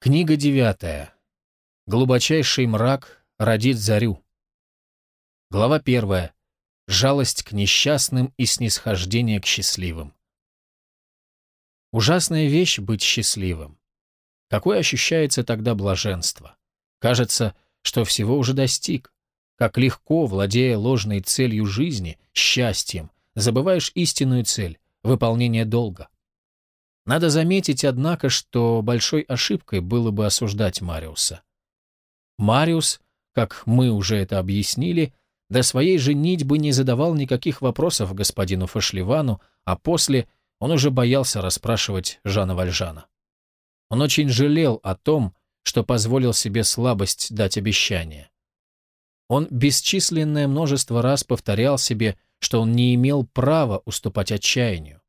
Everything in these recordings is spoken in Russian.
Книга девятая. Глубочайший мрак родит зарю. Глава первая. Жалость к несчастным и снисхождение к счастливым. Ужасная вещь быть счастливым. Какое ощущается тогда блаженство? Кажется, что всего уже достиг. Как легко, владея ложной целью жизни, счастьем, забываешь истинную цель — выполнение долга. Надо заметить, однако, что большой ошибкой было бы осуждать Мариуса. Мариус, как мы уже это объяснили, до своей женитьбы не задавал никаких вопросов господину Фашливану, а после он уже боялся расспрашивать Жана Вальжана. Он очень жалел о том, что позволил себе слабость дать обещание. Он бесчисленное множество раз повторял себе, что он не имел права уступать отчаянию.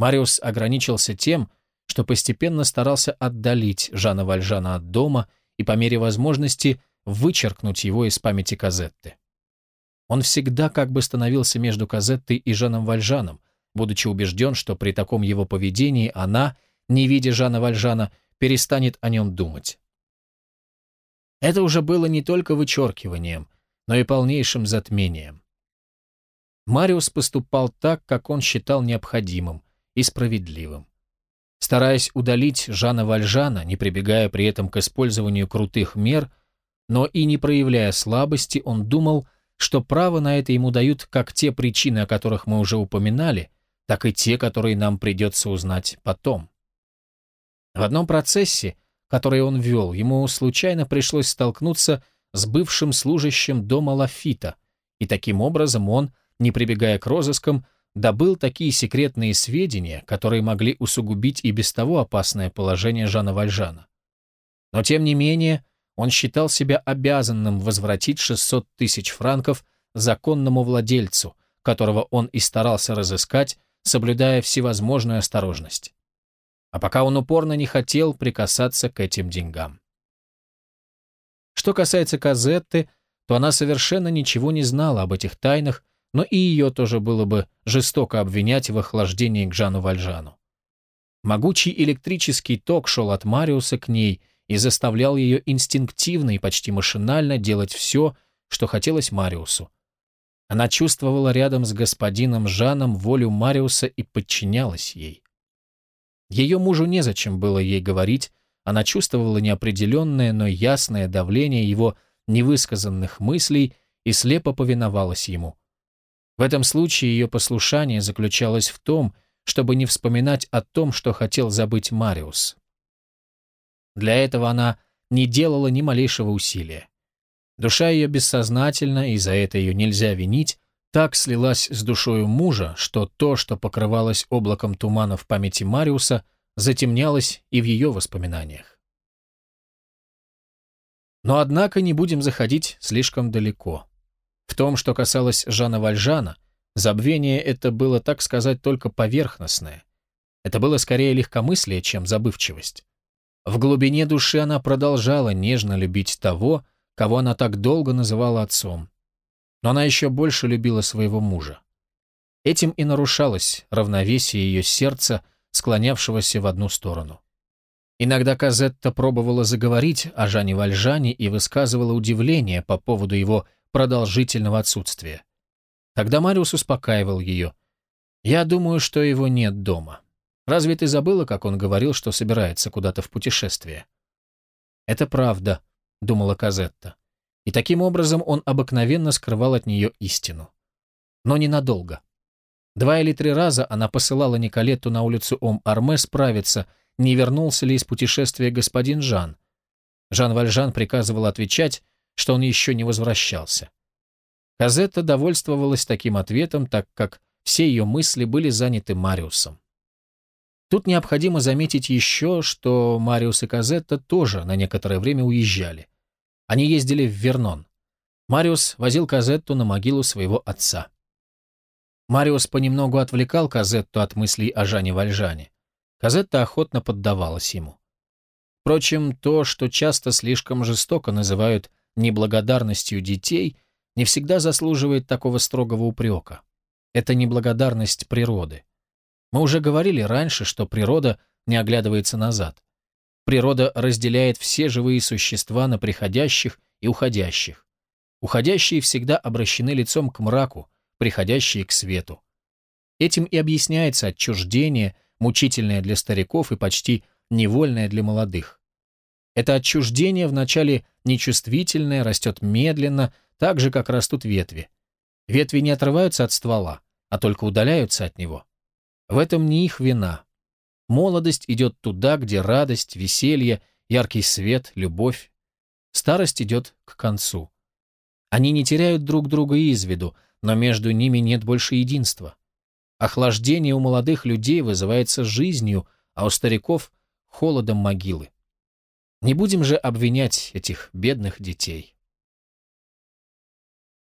Мариус ограничился тем, что постепенно старался отдалить Жана Вальжана от дома и по мере возможности вычеркнуть его из памяти Казетты. Он всегда как бы становился между Казеттой и Жаном Вальжаном, будучи убежден, что при таком его поведении она, не видя Жана Вальжана, перестанет о нем думать. Это уже было не только вычеркиванием, но и полнейшим затмением. Мариус поступал так, как он считал необходимым, и справедливым. Стараясь удалить Жана Вальжана, не прибегая при этом к использованию крутых мер, но и не проявляя слабости, он думал, что право на это ему дают как те причины, о которых мы уже упоминали, так и те, которые нам придется узнать потом. В одном процессе, который он вел, ему случайно пришлось столкнуться с бывшим служащим дома Лафита, и таким образом он, не прибегая к розыскам, добыл такие секретные сведения, которые могли усугубить и без того опасное положение Жана Вальжана. Но тем не менее, он считал себя обязанным возвратить 600 тысяч франков законному владельцу, которого он и старался разыскать, соблюдая всевозможную осторожность. А пока он упорно не хотел прикасаться к этим деньгам. Что касается Казетты, то она совершенно ничего не знала об этих тайнах но и ее тоже было бы жестоко обвинять в охлаждении к Жану Вальжану. Могучий электрический ток шел от Мариуса к ней и заставлял ее инстинктивно и почти машинально делать все, что хотелось Мариусу. Она чувствовала рядом с господином Жаном волю Мариуса и подчинялась ей. Ее мужу незачем было ей говорить, она чувствовала неопределенное, но ясное давление его невысказанных мыслей и слепо повиновалась ему. В этом случае ее послушание заключалось в том, чтобы не вспоминать о том, что хотел забыть Мариус. Для этого она не делала ни малейшего усилия. Душа ее бессознательно, и за это ее нельзя винить, так слилась с душою мужа, что то, что покрывалось облаком тумана в памяти Мариуса, затемнялось и в ее воспоминаниях. Но однако не будем заходить слишком далеко. В том, что касалось Жана Вальжана, забвение это было, так сказать, только поверхностное. Это было скорее легкомыслие, чем забывчивость. В глубине души она продолжала нежно любить того, кого она так долго называла отцом. Но она еще больше любила своего мужа. Этим и нарушалось равновесие ее сердца, склонявшегося в одну сторону. Иногда Казетта пробовала заговорить о Жане Вальжане и высказывала удивление по поводу его продолжительного отсутствия. Тогда Мариус успокаивал ее. «Я думаю, что его нет дома. Разве ты забыла, как он говорил, что собирается куда-то в путешествие?» «Это правда», — думала Казетта. И таким образом он обыкновенно скрывал от нее истину. Но ненадолго. Два или три раза она посылала Николетту на улицу Ом-Арме справиться, не вернулся ли из путешествия господин Жан. Жан Вальжан приказывал отвечать, что он еще не возвращался. Казетта довольствовалась таким ответом, так как все ее мысли были заняты Мариусом. Тут необходимо заметить еще, что Мариус и Казетта тоже на некоторое время уезжали. Они ездили в Вернон. Мариус возил Казетту на могилу своего отца. Мариус понемногу отвлекал Казетту от мыслей о Жане Вальжане. Казетта охотно поддавалась ему. Впрочем, то, что часто слишком жестоко называют неблагодарностью детей не всегда заслуживает такого строгого упрека. Это неблагодарность природы. Мы уже говорили раньше, что природа не оглядывается назад. Природа разделяет все живые существа на приходящих и уходящих. Уходящие всегда обращены лицом к мраку, приходящие к свету. Этим и объясняется отчуждение, мучительное для стариков и почти невольное для молодых. Это отчуждение вначале нечувствительное, растет медленно, так же, как растут ветви. Ветви не отрываются от ствола, а только удаляются от него. В этом не их вина. Молодость идет туда, где радость, веселье, яркий свет, любовь. Старость идет к концу. Они не теряют друг друга из виду, но между ними нет больше единства. Охлаждение у молодых людей вызывается жизнью, а у стариков — холодом могилы. Не будем же обвинять этих бедных детей.